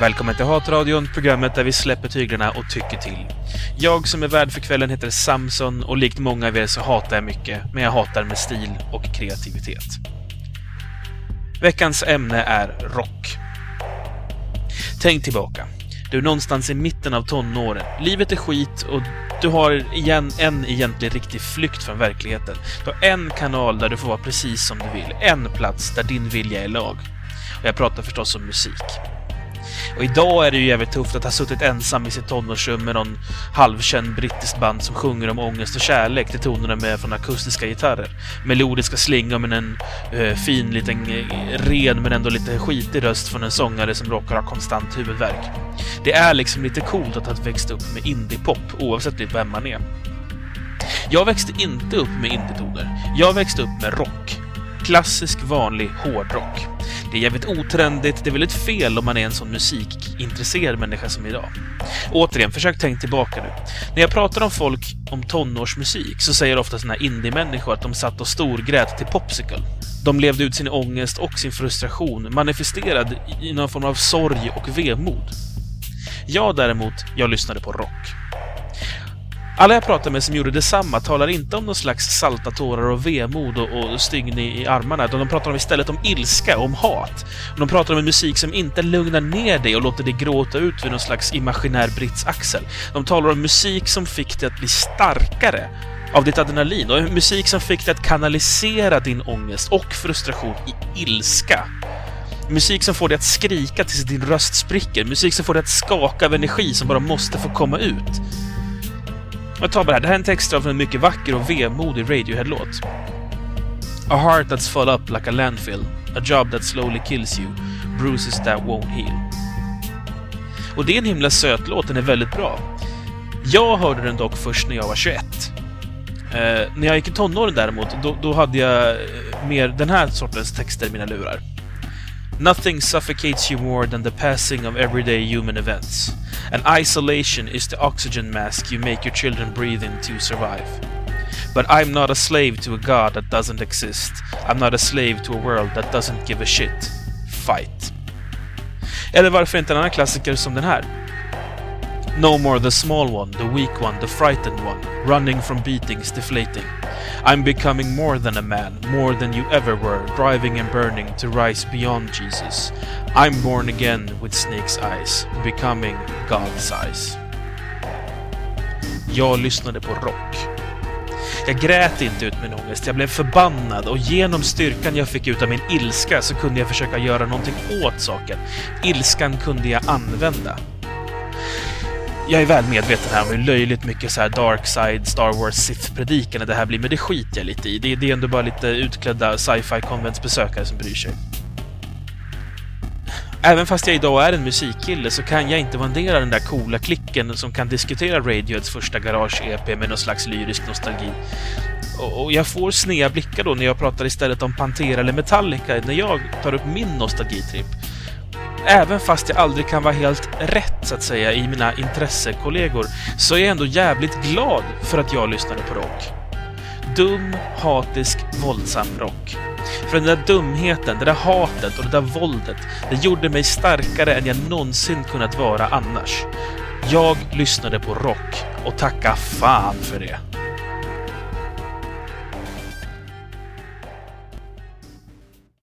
Välkommen till Hatradion, programmet där vi släpper tyglarna och tycker till. Jag som är värd för kvällen heter Samson och likt många av er så hatar jag mycket, men jag hatar med stil och kreativitet. Veckans ämne är rock. Tänk tillbaka. Du är någonstans i mitten av tonåren. Livet är skit och du har igen en egentlig riktig flykt från verkligheten. Du har en kanal där du får vara precis som du vill. En plats där din vilja är lag. Och jag pratar förstås om musik. Och idag är det ju jävligt tufft att ha suttit ensam i sitt tonårsrum med någon halvkänd brittisk band som sjunger om ångest och kärlek till tonerna med från akustiska gitarrer. Melodiska slingor med en uh, fin liten uh, ren men ändå lite skitig röst från en sångare som råkar ha konstant huvudvärk. Det är liksom lite coolt att ha växt upp med indiepop oavsett lite vem man är. Jag växte inte upp med indietoner. Jag växte upp med rock. Klassisk vanlig hårdrock. Det är jävligt otrendigt, det är väldigt fel om man är en sån musikintresserad människa som idag. Återigen, försök tänka tillbaka nu. När jag pratar om folk om tonårsmusik så säger ofta såna här indie-människor att de satt och storgrät till Popsicle. De levde ut sin ångest och sin frustration manifesterad i någon form av sorg och vemod. Jag däremot, jag lyssnade på rock. Alla jag pratar med som gjorde detsamma talar inte om någon slags salta tårar och vemod och, och stygn i, i armarna, utan de pratar om istället om ilska och om hat. Och de pratar om en musik som inte lugnar ner dig och låter dig gråta ut vid någon slags imaginär britsaxel. De talar om musik som fick dig att bli starkare av ditt adrenalin och musik som fick dig att kanalisera din ångest och frustration i ilska. Musik som får dig att skrika tills din röst spricker. Musik som får dig att skaka av energi som bara måste få komma ut. Jag tar bara det här. Det här är en text av en mycket vacker och vemodig Radiohead-låt. A heart that's full up like a landfill. A job that slowly kills you. Bruises that won't heal. Och det är en himla söt låt. Den är väldigt bra. Jag hörde den dock först när jag var 21. Eh, när jag gick i tonåren däremot, då, då hade jag eh, mer den här sortens texter i mina lurar. Nothing suffocates you more than the passing of everyday human events. And isolation is the oxygen mask you make your children breathe in to survive. But I'm not a slave to a god that doesn't exist. I'm not a slave to a world that doesn't give a shit. Fight. Eller varför inte en annan klassiker som den här? No more the small one, the weak one, the frightened one, running from beatings, deflating. I'm becoming more than a man, more than you ever were, driving and burning to rise beyond Jesus. I'm born again with snake's eyes, becoming God's eyes. Jag lyssnade på rock. Jag grät inte ut min ångest, jag blev förbannad och genom styrkan jag fick ut av min ilska så kunde jag försöka göra någonting åt saken. Ilskan kunde jag använda jag är väl medveten här om hur löjligt mycket så här dark side, Star Wars, Sith-predikande det här blir, men det skiter jag lite i. Det, det är ändå bara lite utklädda sci-fi konventsbesökare som bryr sig. Även fast jag idag är en musikkille så kan jag inte vandera den där coola klicken som kan diskutera Radioheads första Garage-EP med någon slags lyrisk nostalgi. Och jag får sneda blickar då när jag pratar istället om Pantera eller Metallica när jag tar upp min nostalgitripp även fast jag aldrig kan vara helt rätt, så att säga, i mina intressekollegor, så är jag ändå jävligt glad för att jag lyssnade på rock. Dum, hatisk, våldsam rock. För den där dumheten, det där hatet och det där våldet, det gjorde mig starkare än jag någonsin kunnat vara annars. Jag lyssnade på rock och tacka fan för det.